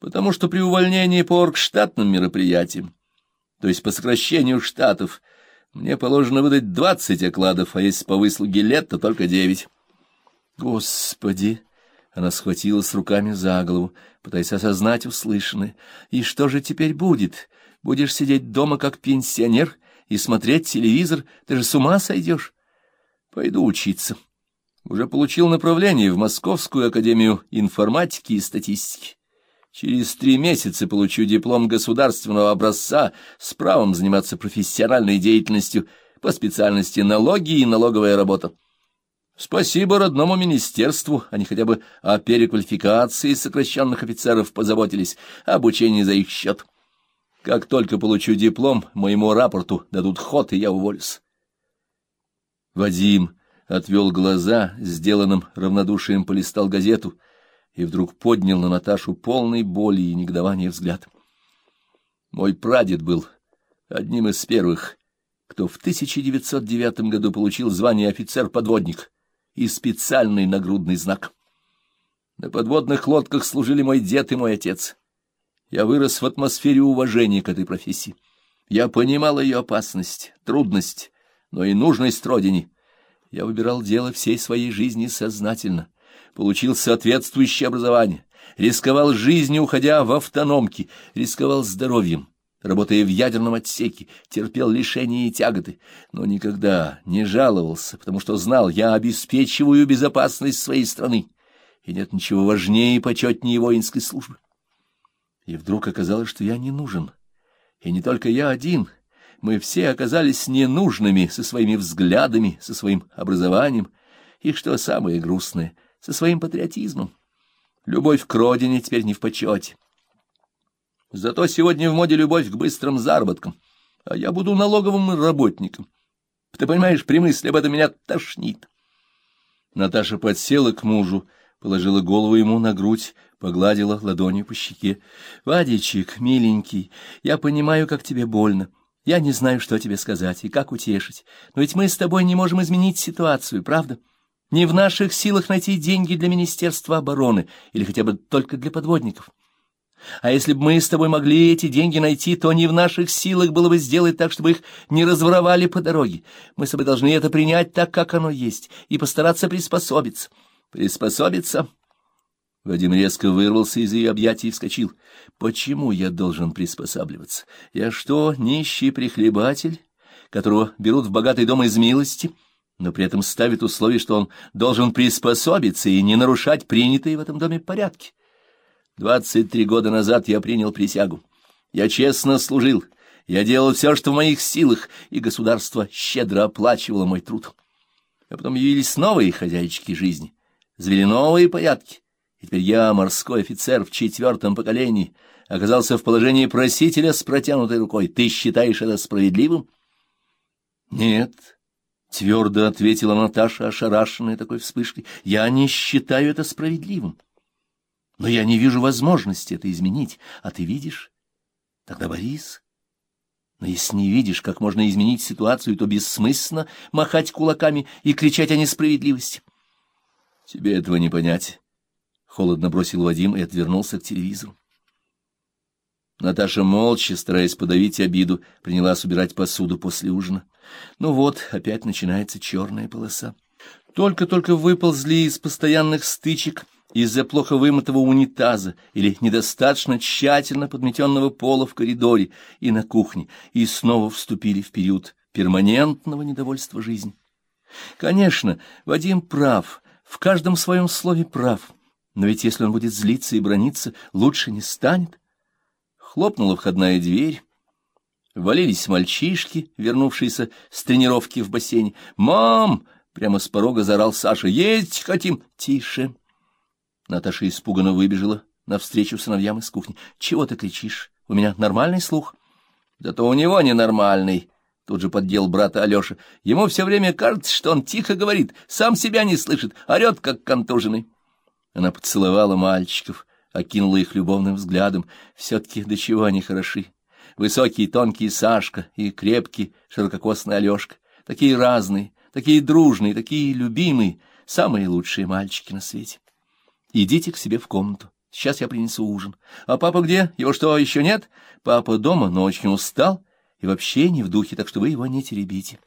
Потому что при увольнении по оргштатным мероприятиям, то есть по сокращению штатов, мне положено выдать двадцать окладов, а если по выслуге лет, то только девять. Господи! Она схватилась руками за голову, пытаясь осознать услышанное. И что же теперь будет? Будешь сидеть дома как пенсионер и смотреть телевизор? Ты же с ума сойдешь? Пойду учиться. Уже получил направление в Московскую академию информатики и статистики. Через три месяца получу диплом государственного образца с правом заниматься профессиональной деятельностью по специальности налоги и налоговая работа. Спасибо родному министерству, они хотя бы о переквалификации сокращенных офицеров позаботились, обучение за их счет. Как только получу диплом, моему рапорту дадут ход, и я уволюсь. Вадим отвел глаза, сделанным равнодушием полистал газету и вдруг поднял на Наташу полный боли и негодования взгляд. Мой прадед был одним из первых, кто в 1909 году получил звание офицер-подводник и специальный нагрудный знак. На подводных лодках служили мой дед и мой отец. Я вырос в атмосфере уважения к этой профессии. Я понимал ее опасность, трудность, но и нужность родине — я выбирал дело всей своей жизни сознательно, получил соответствующее образование, рисковал жизнью, уходя в автономки, рисковал здоровьем, работая в ядерном отсеке, терпел лишения и тяготы, но никогда не жаловался, потому что знал, я обеспечиваю безопасность своей страны, и нет ничего важнее и почетнее воинской службы. И вдруг оказалось, что я не нужен, и не только я один — мы все оказались ненужными со своими взглядами, со своим образованием. И, что самое грустное, со своим патриотизмом. Любовь к родине теперь не в почете. Зато сегодня в моде любовь к быстрым заработкам, а я буду налоговым работником. Ты понимаешь, при мысли об этом меня тошнит. Наташа подсела к мужу, положила голову ему на грудь, погладила ладонью по щеке. — Вадичек, миленький, я понимаю, как тебе больно. Я не знаю, что тебе сказать и как утешить, но ведь мы с тобой не можем изменить ситуацию, правда? Не в наших силах найти деньги для Министерства обороны или хотя бы только для подводников. А если бы мы с тобой могли эти деньги найти, то не в наших силах было бы сделать так, чтобы их не разворовали по дороге. Мы с тобой должны это принять так, как оно есть, и постараться приспособиться. Приспособиться? Вадим резко вырвался из ее объятий и вскочил. «Почему я должен приспосабливаться? Я что, нищий прихлебатель, которого берут в богатый дом из милости, но при этом ставят условие, что он должен приспособиться и не нарушать принятые в этом доме порядки? Двадцать три года назад я принял присягу. Я честно служил, я делал все, что в моих силах, и государство щедро оплачивало мой труд. А потом явились новые хозяйчики жизни, завели новые порядки» И теперь я, морской офицер в четвертом поколении, оказался в положении просителя с протянутой рукой. Ты считаешь это справедливым? — Нет, — твердо ответила Наташа, ошарашенная такой вспышкой. — Я не считаю это справедливым. Но я не вижу возможности это изменить. А ты видишь? Тогда Борис... Но если не видишь, как можно изменить ситуацию, то бессмысленно махать кулаками и кричать о несправедливости. Тебе этого не понять. Холодно бросил Вадим и отвернулся к телевизору. Наташа молча, стараясь подавить обиду, принялась убирать посуду после ужина. Ну вот, опять начинается черная полоса. Только-только выползли из постоянных стычек из-за плохо вымытого унитаза или недостаточно тщательно подметенного пола в коридоре и на кухне, и снова вступили в период перманентного недовольства жизни. Конечно, Вадим прав, в каждом своем слове прав. Но ведь если он будет злиться и брониться, лучше не станет. Хлопнула входная дверь. Валились мальчишки, вернувшиеся с тренировки в бассейне. «Мам!» — прямо с порога заорал Саша. «Есть хотим!» «Тише!» Наташа испуганно выбежала навстречу сыновьям из кухни. «Чего ты кричишь? У меня нормальный слух?» «Да то у него ненормальный!» Тут же поддел брата Алеша. «Ему все время кажется, что он тихо говорит, сам себя не слышит, орет, как контуженный». Она поцеловала мальчиков, окинула их любовным взглядом. Все-таки до чего они хороши. Высокий тонкий Сашка и крепкий ширококосный Алешка. Такие разные, такие дружные, такие любимые, самые лучшие мальчики на свете. Идите к себе в комнату. Сейчас я принесу ужин. А папа где? Его что, еще нет? Папа дома, но очень устал и вообще не в духе, так что вы его не теребите.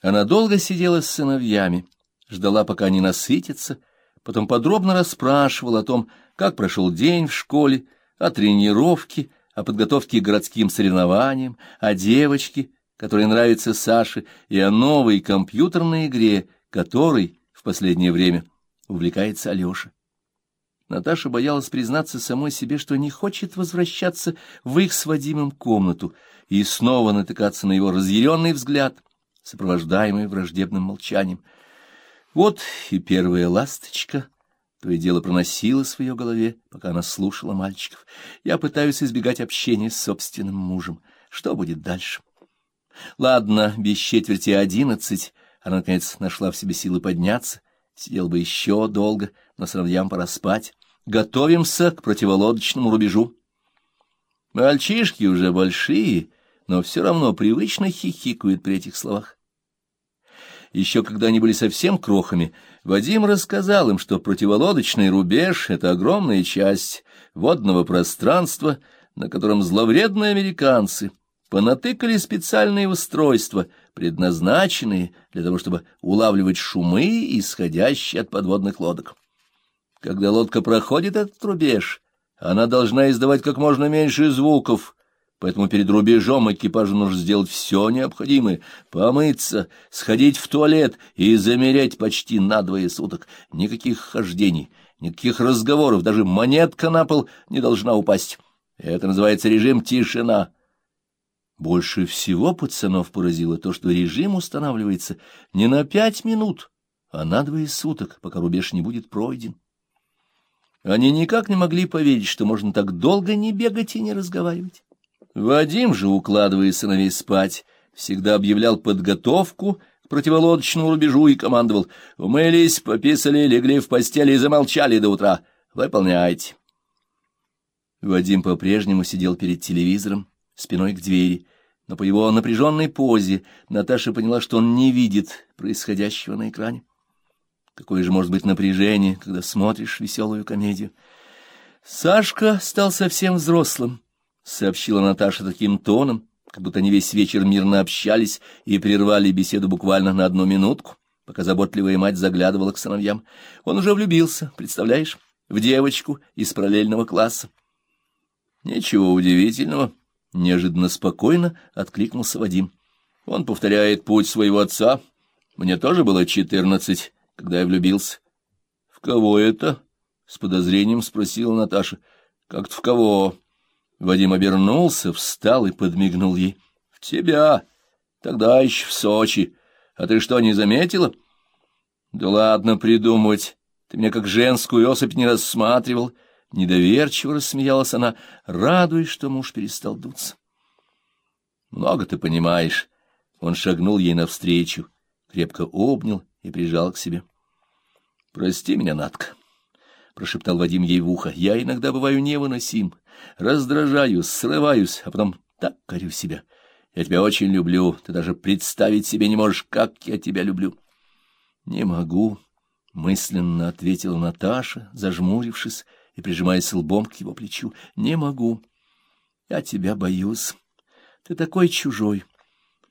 Она долго сидела с сыновьями, ждала, пока они насытятся, потом подробно расспрашивала о том, как прошел день в школе, о тренировке, о подготовке к городским соревнованиям, о девочке, которая нравится Саше, и о новой компьютерной игре, которой в последнее время увлекается Алеша. Наташа боялась признаться самой себе, что не хочет возвращаться в их с Вадимом комнату и снова натыкаться на его разъяренный взгляд, сопровождаемый враждебным молчанием. Вот и первая ласточка, то и дело проносила в ее голове, пока она слушала мальчиков. Я пытаюсь избегать общения с собственным мужем. Что будет дальше? Ладно, без четверти одиннадцать она, наконец, нашла в себе силы подняться, сидел бы еще долго, но сыновьям пора спать. Готовимся к противолодочному рубежу. Мальчишки уже большие, но все равно привычно хихикают при этих словах. Еще когда они были совсем крохами, Вадим рассказал им, что противолодочный рубеж — это огромная часть водного пространства, на котором зловредные американцы понатыкали специальные устройства, предназначенные для того, чтобы улавливать шумы, исходящие от подводных лодок. Когда лодка проходит этот рубеж, она должна издавать как можно меньше звуков, поэтому перед рубежом экипажу нужно сделать все необходимое — помыться, сходить в туалет и замереть почти на двое суток. Никаких хождений, никаких разговоров, даже монетка на пол не должна упасть. Это называется режим «тишина». Больше всего пацанов поразило то, что режим устанавливается не на пять минут, а на двое суток, пока рубеж не будет пройден. Они никак не могли поверить, что можно так долго не бегать и не разговаривать. Вадим же, укладывая сыновей спать, всегда объявлял подготовку к противолодочному рубежу и командовал «Умылись, пописали, легли в постели и замолчали до утра. Выполняйте». Вадим по-прежнему сидел перед телевизором, спиной к двери, но по его напряженной позе Наташа поняла, что он не видит происходящего на экране. Какое же может быть напряжение, когда смотришь веселую комедию? Сашка стал совсем взрослым, — сообщила Наташа таким тоном, как будто они весь вечер мирно общались и прервали беседу буквально на одну минутку, пока заботливая мать заглядывала к сыновьям. Он уже влюбился, представляешь, в девочку из параллельного класса. Ничего удивительного, неожиданно спокойно откликнулся Вадим. Он повторяет путь своего отца. Мне тоже было четырнадцать когда я влюбился. — В кого это? — с подозрением спросила Наташа. — Как-то в кого? Вадим обернулся, встал и подмигнул ей. — В тебя. Тогда еще в Сочи. А ты что, не заметила? — Да ладно придумывать. Ты меня как женскую особь не рассматривал. Недоверчиво рассмеялась она, радуясь, что муж перестал дуться. — Много ты понимаешь. Он шагнул ей навстречу, крепко обнял и прижал к себе. — Прости меня, Натка, — прошептал Вадим ей в ухо. — Я иногда бываю невыносим, раздражаюсь, срываюсь, а потом так корю себя. Я тебя очень люблю, ты даже представить себе не можешь, как я тебя люблю. — Не могу, — мысленно ответила Наташа, зажмурившись и прижимаясь лбом к его плечу. — Не могу. Я тебя боюсь. Ты такой чужой.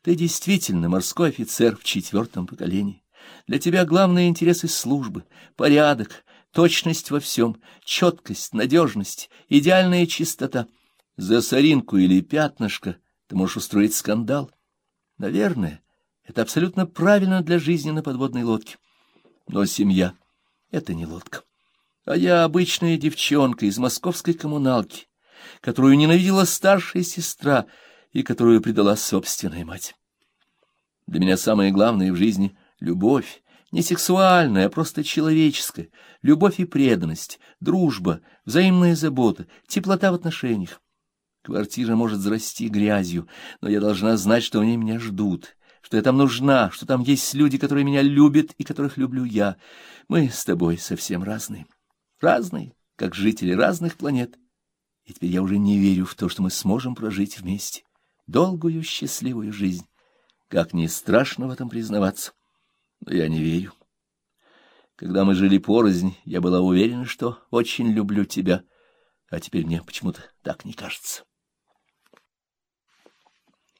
Ты действительно морской офицер в четвертом поколении. Для тебя главные интересы службы, порядок, точность во всем, четкость, надежность, идеальная чистота. За соринку или пятнышко ты можешь устроить скандал. Наверное, это абсолютно правильно для жизни на подводной лодке. Но семья — это не лодка. А я обычная девчонка из московской коммуналки, которую ненавидела старшая сестра и которую предала собственная мать. Для меня самое главное в жизни — Любовь, не сексуальная, а просто человеческая, любовь и преданность, дружба, взаимная забота, теплота в отношениях. Квартира может зарасти грязью, но я должна знать, что они меня ждут, что я там нужна, что там есть люди, которые меня любят и которых люблю я. Мы с тобой совсем разные. Разные, как жители разных планет. И теперь я уже не верю в то, что мы сможем прожить вместе долгую счастливую жизнь. Как ни страшно в этом признаваться но я не верю. Когда мы жили порознь, я была уверена, что очень люблю тебя. а теперь мне почему-то так не кажется.